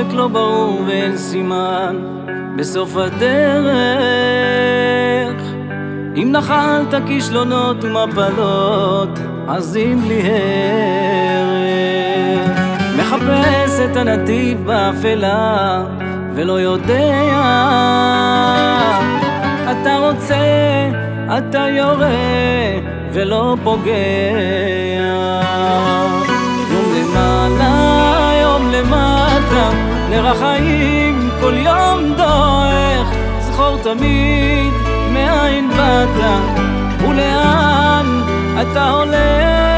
אם האופק לא ברור ואין סימן. בסוף הדרך אם נחלת כישלונות ומפלות אז אם בלי הרף מחפש את הנתיב באפלה ולא יודע. אתה רוצה, אתה יורה ולא פוגע תמיד מאין באת ולאן אתה הולך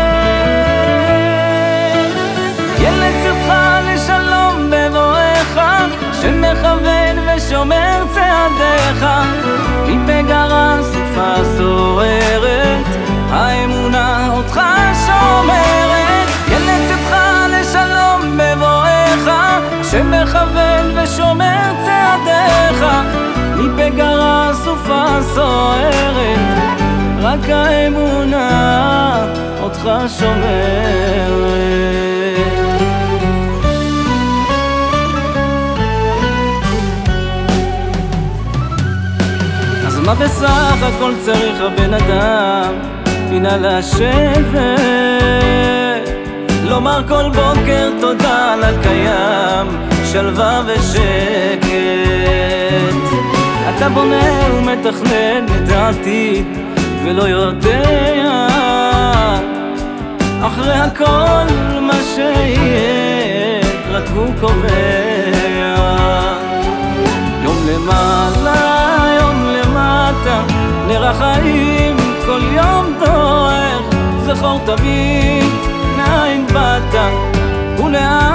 סופה סוערת רק האמונה אותך שומרת מה בסך הכל צריך הבן אדם? פינה לשבת לומר כל בוקר תודה על הקיים שלווה ושקט אתה בונה ומתכנן את העתיד ולא יודע אחרי הכל מה שיהיה רק הוא קובע. יום למעלה נר החיים כל יום דועך, זכור תמיד מאין באת ולאן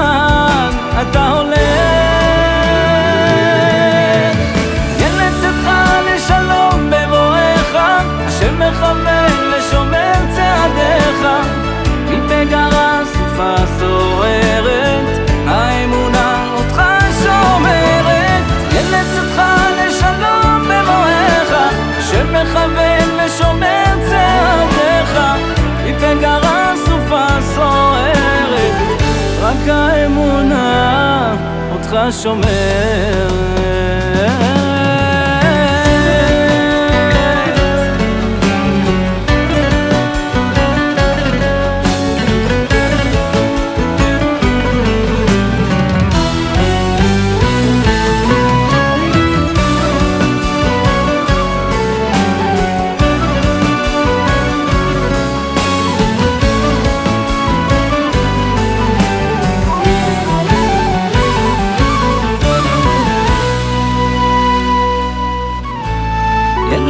שומר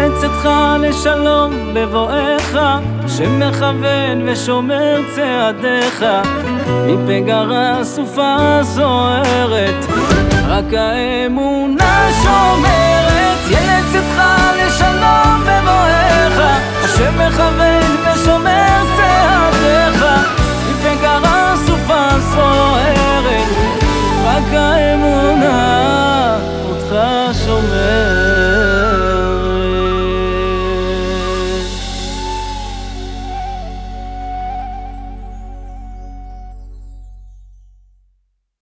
לצאתך לשלום בבואך, שמכוון ושומר צעדיך, מפגרה סופה זוהרת, רק האמונה שומרת, ילד צאתך לשלום